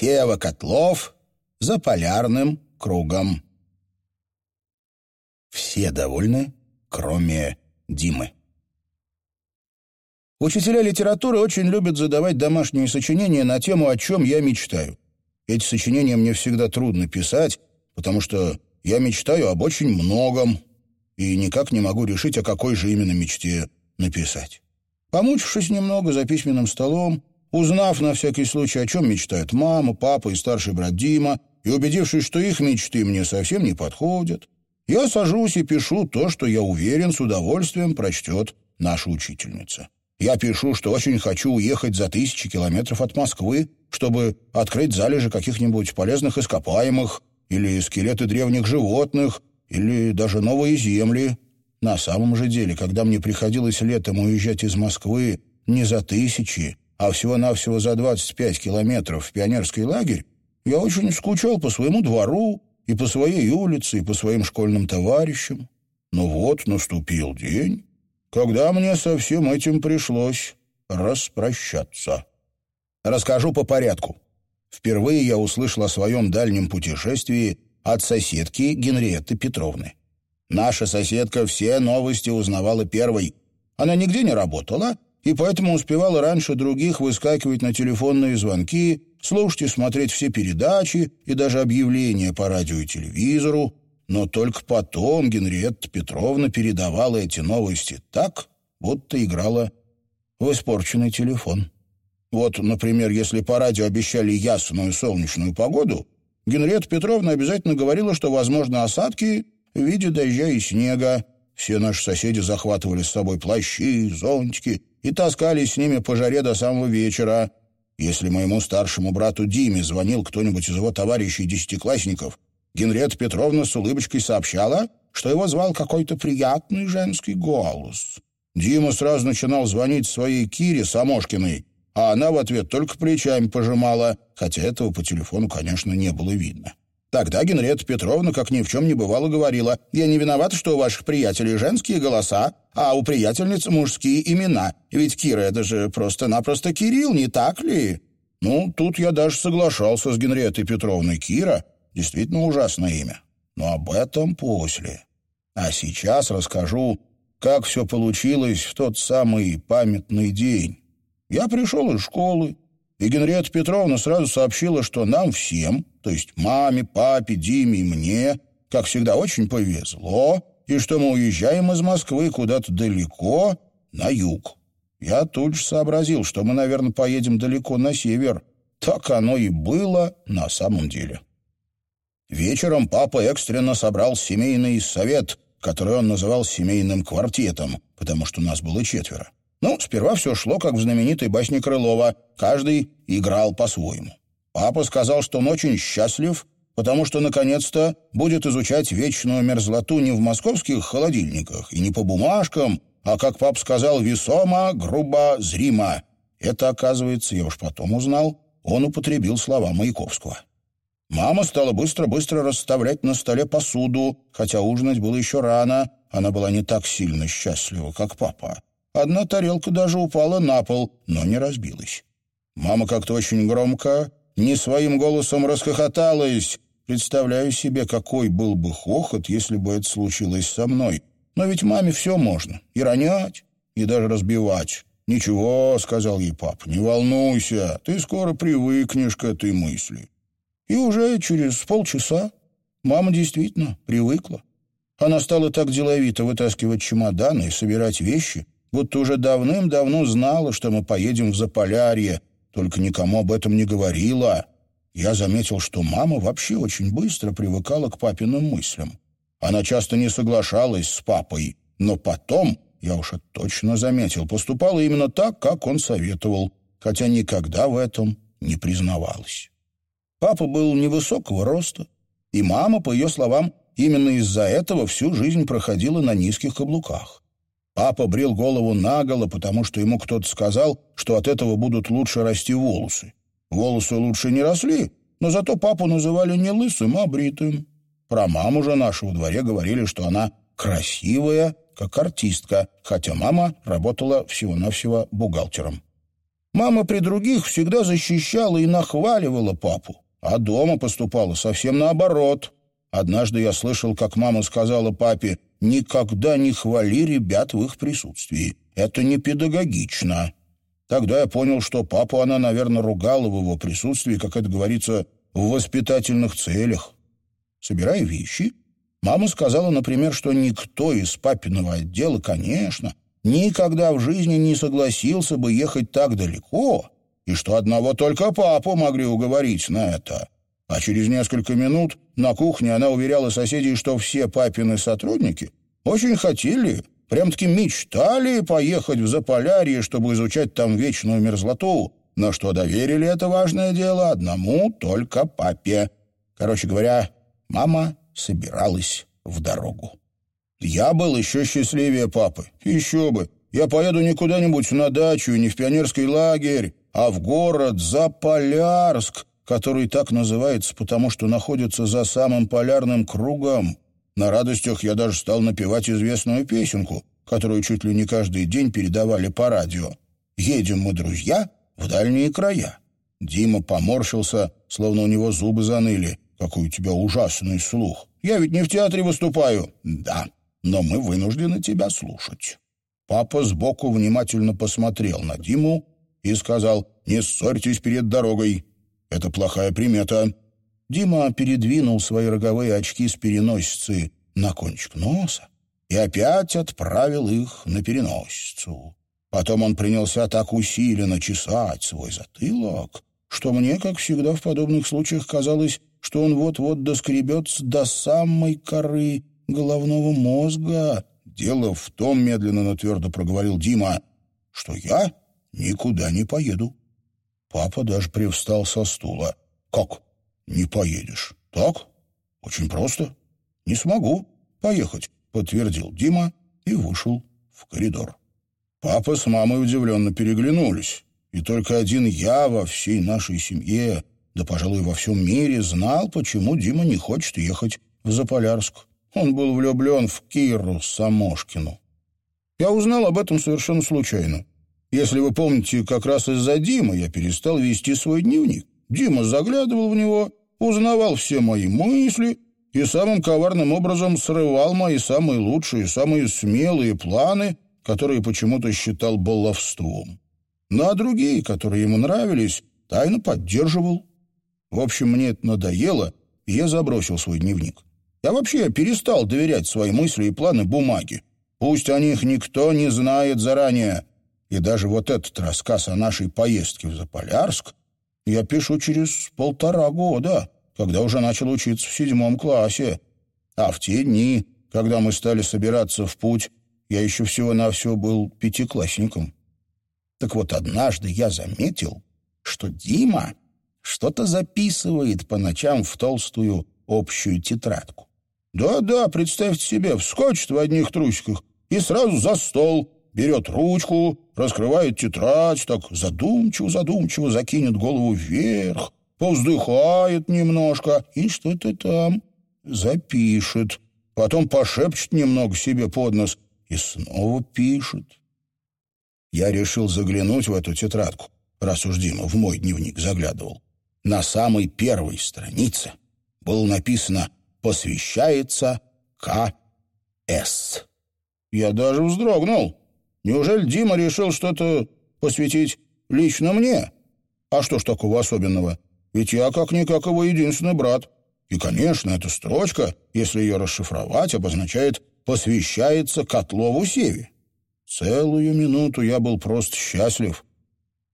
Сева котлов за полярным кругом. Все довольны, кроме Димы. Учителя литературы очень любят задавать домашние сочинения на тему «О чем я мечтаю». Эти сочинения мне всегда трудно писать, потому что я мечтаю об очень многом и никак не могу решить, о какой же именно мечте написать. Помучившись немного за письменным столом, узнав на всякий случай, о чем мечтают мама, папа и старший брат Дима, и убедившись, что их мечты мне совсем не подходят, я сажусь и пишу то, что я уверен, с удовольствием прочтет наша учительница. Я пишу, что очень хочу уехать за тысячи километров от Москвы, чтобы открыть залежи каких-нибудь полезных ископаемых или скелеты древних животных, или даже новые земли. На самом же деле, когда мне приходилось летом уезжать из Москвы не за тысячи, а всего-навсего за 25 километров в пионерский лагерь, я очень скучал по своему двору и по своей улице, и по своим школьным товарищам. Но вот наступил день, когда мне со всем этим пришлось распрощаться. Расскажу по порядку. Впервые я услышал о своем дальнем путешествии от соседки Генриетты Петровны. Наша соседка все новости узнавала первой. Она нигде не работала, и поэтому успевала раньше других выскакивать на телефонные звонки, слушать и смотреть все передачи и даже объявления по радио и телевизору, но только потом Генриетта Петровна передавала эти новости так, будто играла в испорченный телефон. Вот, например, если по радио обещали ясную солнечную погоду, Генриетта Петровна обязательно говорила, что возможны осадки в виде дождя и снега. Все наши соседи захватывали с собой плащи, зонтики и таскались с ними по жаре до самого вечера. Если моему старшему брату Диме звонил кто-нибудь из его товарищей-десятиклассников, Генриетта Петровна с улыбочкой сообщала, что его звал какой-то приятный женский голос. Дима сразу начинал звонить своей Кире Самошкиной, а она в ответ только плечами пожимала, хотя этого по телефону, конечно, не было видно. Тогда Генриетта Петровна, как ни в чем не бывало, говорила, «Я не виновата, что у ваших приятелей женские голоса, а у приятельниц мужские имена. Ведь Кира — это же просто-напросто Кирилл, не так ли?» Ну, тут я даже соглашался с Генриеттой Петровной. Кира — действительно ужасное имя. Но об этом после. А сейчас расскажу, как все получилось в тот самый памятный день. Я пришел из школы, и Генриетта Петровна сразу сообщила, что нам всем, то есть маме, папе, Диме и мне, как всегда, очень повезло, и что мы уезжаем из Москвы куда-то далеко, на юг. Я тут же сообразил, что мы, наверное, поедем далеко на север. Так оно и было на самом деле. Вечером папа экстренно собрал семейный совет, который он называл семейным квартетом, потому что нас было четверо. Ну, сперва все шло, как в знаменитой басне Крылова. Каждый играл по-своему. Папа сказал, что он очень счастлив, потому что, наконец-то, будет изучать вечную мерзлоту не в московских холодильниках и не по бумажкам, а, как пап сказал, весомо, грубо, зримо. Это, оказывается, я уж потом узнал, он употребил слова Маяковского. Мама стала быстро-быстро расставлять на столе посуду, хотя ужинать было еще рано, она была не так сильно счастлива, как папа. Одна тарелка даже упала на пол, но не разбилась. Мама как-то очень громко, не своим голосом расхохоталась. Представляю себе, какой был бы хохот, если бы это случилось со мной. Но ведь маме все можно. И ронять, и даже разбивать. «Ничего», — сказал ей папа, — «не волнуйся, ты скоро привыкнешь к этой мысли». И уже через полчаса мама действительно привыкла. Она стала так деловито вытаскивать чемоданы и собирать вещи, будто уже давным-давно знала, что мы поедем в Заполярье, только никому об этом не говорила. Я заметил, что мама вообще очень быстро привыкала к папиным мыслям. Она часто не соглашалась с папой, но потом, я уж это точно заметил, поступала именно так, как он советовал, хотя никогда в этом не признавалась. Папа был невысокого роста, и мама, по ее словам, именно из-за этого всю жизнь проходила на низких каблуках. Папа брил голову наголо, потому что ему кто-то сказал, что от этого будут лучше расти волосы. Волосы лучше не росли, но зато папу называли не лысым, а бритым. Про маму же нашу во дворе говорили, что она красивая, как артистка, хотя мама работала всего-навсего бухгалтером. Мама при других всегда защищала и нахваливала папу, а дома поступала совсем наоборот. Однажды я слышал, как мама сказала папе, «Никогда не хвали ребят в их присутствии. Это не педагогично». Тогда я понял, что папу она, наверное, ругала в его присутствии, как это говорится, в воспитательных целях. Собирая вещи, мама сказала, например, что никто из папиного отдела, конечно, никогда в жизни не согласился бы ехать так далеко, и что одного только папу могли уговорить на это. А через несколько минут на кухне она уверяла соседей, что все папины сотрудники очень хотели, прям-таки мечтали поехать в Заполярье, чтобы изучать там вечную мерзлоту, но что доверили это важное дело одному только папе. Короче говоря, мама собиралась в дорогу. Я был еще счастливее папы. Еще бы. Я поеду не куда-нибудь на дачу, не в пионерский лагерь, а в город Заполярск, который так называется, потому что находится за самым полярным кругом. На радостях я даже стал напевать известную песенку, которую чуть ли не каждый день передавали по радио. «Едем мы, друзья, в дальние края». Дима поморщился, словно у него зубы заныли. «Какой у тебя ужасный слух! Я ведь не в театре выступаю!» «Да, но мы вынуждены тебя слушать». Папа сбоку внимательно посмотрел на Диму и сказал, «Не ссорьтесь перед дорогой, это плохая примета». Дима передвинул свои роговые очки с переносицы на кончик носа и опять отправил их на переносицу. Потом он принялся так усиленно чесать свой затылок, что мне, как всегда в подобных случаях, казалось, что он вот-вот доскребется до самой коры головного мозга. Дело в том, медленно, но твердо проговорил Дима, что я никуда не поеду. Папа даже привстал со стула. «Как? Не поедешь? Так? Очень просто. Не смогу поехать», — подтвердил Дима и вышел в коридор. Папа с мамой удивленно переглянулись, и только один я во всей нашей семье, да, пожалуй, во всем мире, знал, почему Дима не хочет ехать в Заполярск. Он был влюблен в Киру Самошкину. Я узнал об этом совершенно случайно. Если вы помните, как раз из-за Димы я перестал вести свой дневник. Дима заглядывал в него, узнавал все мои мысли и самым коварным образом срывал мои самые лучшие, самые смелые планы, которые почему-то считал баловством. Ну а другие, которые ему нравились, тайно поддерживал. В общем, мне это надоело, и я забросил свой дневник. Я вообще перестал доверять свои мысли и планы бумаге. Пусть о них никто не знает заранее. И даже вот этот рассказ о нашей поездке в Заполярск я пишу через полтора года, когда уже начал учиться в седьмом классе. А в те дни, когда мы стали собираться в путь, я еще всего-навсего был пятиклассником. Так вот, однажды я заметил, что Дима что-то записывает по ночам в толстую общую тетрадку. Да-да, представьте себе, вскочит в одних трусиках и сразу за стол, берет ручку, раскрывает тетрадь, так задумчиво-задумчиво закинет голову вверх, повздыхает немножко и что-то там запишет. Потом пошепчет немного себе под нос и снова пишет. Я решил заглянуть в эту тетрадку, раз уж Дима в мой дневник заглядывал. На самой первой странице было написано посвящается К.С. Я даже вздрогнул. Неужели Дима решил что-то посвятить лично мне? А что ж такого особенного? Ведь я как-никак его единственный брат. И, конечно, эта строчка, если ее расшифровать, обозначает «посвящается Котлову Севе». Целую минуту я был просто счастлив.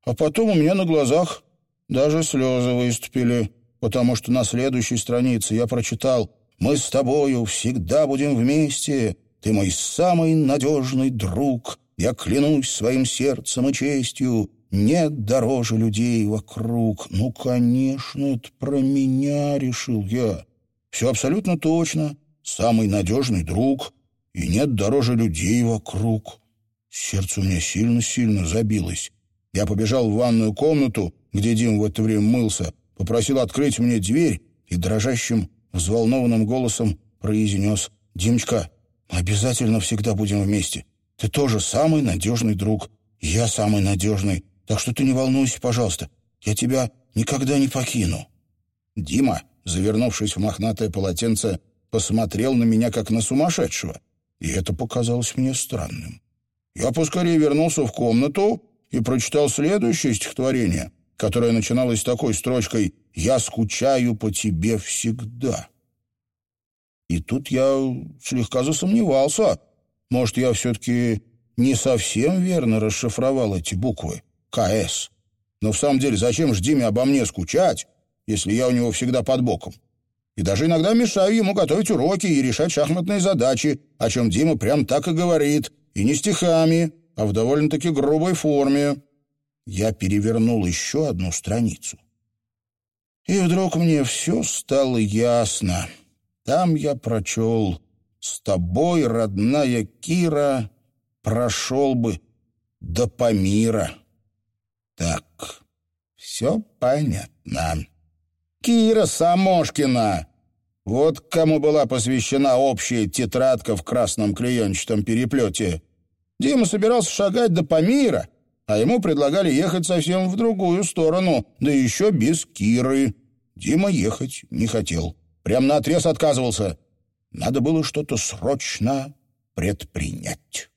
А потом у меня на глазах даже слезы выступили потому что на следующей странице я прочитал «Мы с тобою всегда будем вместе, ты мой самый надежный друг, я клянусь своим сердцем и честью, нет дороже людей вокруг». Ну, конечно, это про меня, решил я. Все абсолютно точно, самый надежный друг, и нет дороже людей вокруг. Сердце у меня сильно-сильно забилось. Я побежал в ванную комнату, где Дим в это время мылся, попросил открыть мне дверь и дрожащим, взволнованным голосом произнес «Димочка, обязательно всегда будем вместе. Ты тоже самый надежный друг. Я самый надежный. Так что ты не волнуйся, пожалуйста. Я тебя никогда не покину». Дима, завернувшись в мохнатое полотенце, посмотрел на меня, как на сумасшедшего, и это показалось мне странным. Я поскорее вернулся в комнату и прочитал следующее стихотворение, которое начиналось такой строчкой «Я скучаю по тебе всегда». И тут я слегка засомневался. Может, я все-таки не совсем верно расшифровал эти буквы «КС». Но в самом деле, зачем ж Диме обо мне скучать, если я у него всегда под боком? И даже иногда мешаю ему готовить уроки и решать шахматные задачи, о чем Дима прям так и говорит, и не стихами, а в довольно-таки грубой форме. Я перевернул еще одну страницу. И вдруг мне все стало ясно. Там я прочел «С тобой, родная Кира, прошел бы до Памира». Так, все понятно. Кира Самошкина. Вот кому была посвящена общая тетрадка в красном клеенчатом переплете. Дима собирался шагать до Памира, а ему предлагали ехать совсем в другую сторону, да еще без Киры. Дима ехать не хотел. Прям наотрез отказывался. Надо было что-то срочно предпринять.